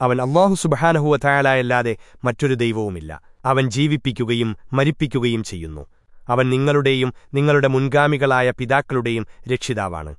അവൻ അള്ളാഹു സുബഹാനഹുവ തയാലായല്ലാതെ മറ്റൊരു ദൈവവുമില്ല. അവൻ ജീവിപ്പിക്കുകയും മരിപ്പിക്കുകയും ചെയ്യുന്നു. അവൻ നിങ്ങളുടെയും നിങ്ങളുടെ മുൻഗാമികളായ പിതാക്കളുടെയും രക്ഷിതാവാണ്.